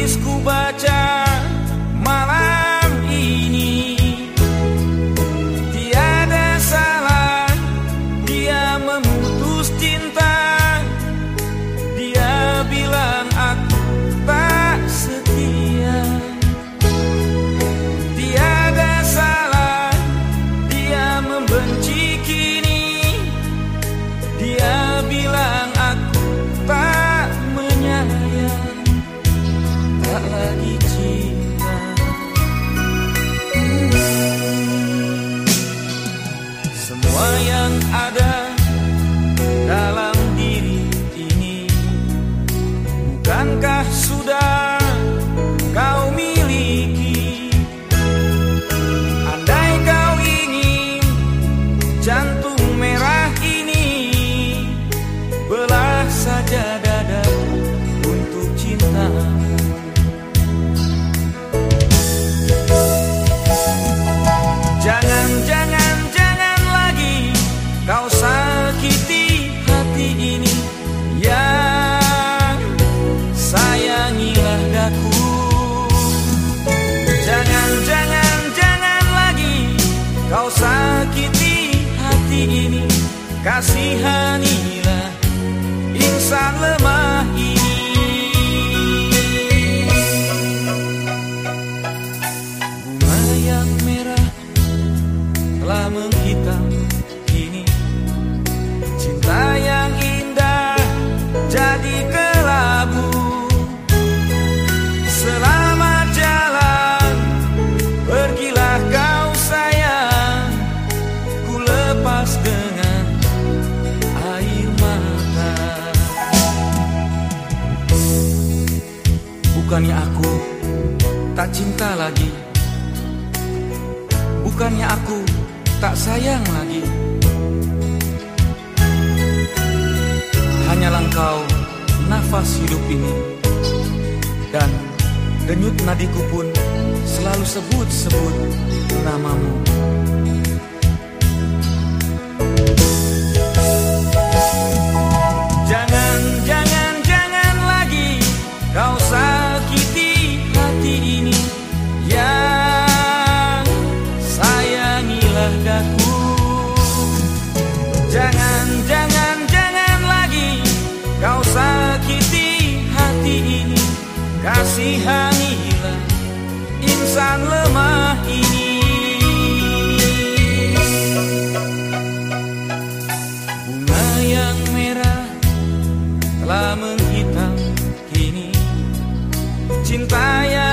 habis ku baca malam ini. Tiada salah dia memutus cinta. Kasihanilah insan lemah ini tak cinta lagi. Bukannya aku tak sayang lagi. Hanya langkau nafas hidup ini. Dan denyut nadiku pun selalu sebut-sebut namamu. hangilah insan lemah ini. Bunga yang merah telah menghitam kini Cinta yang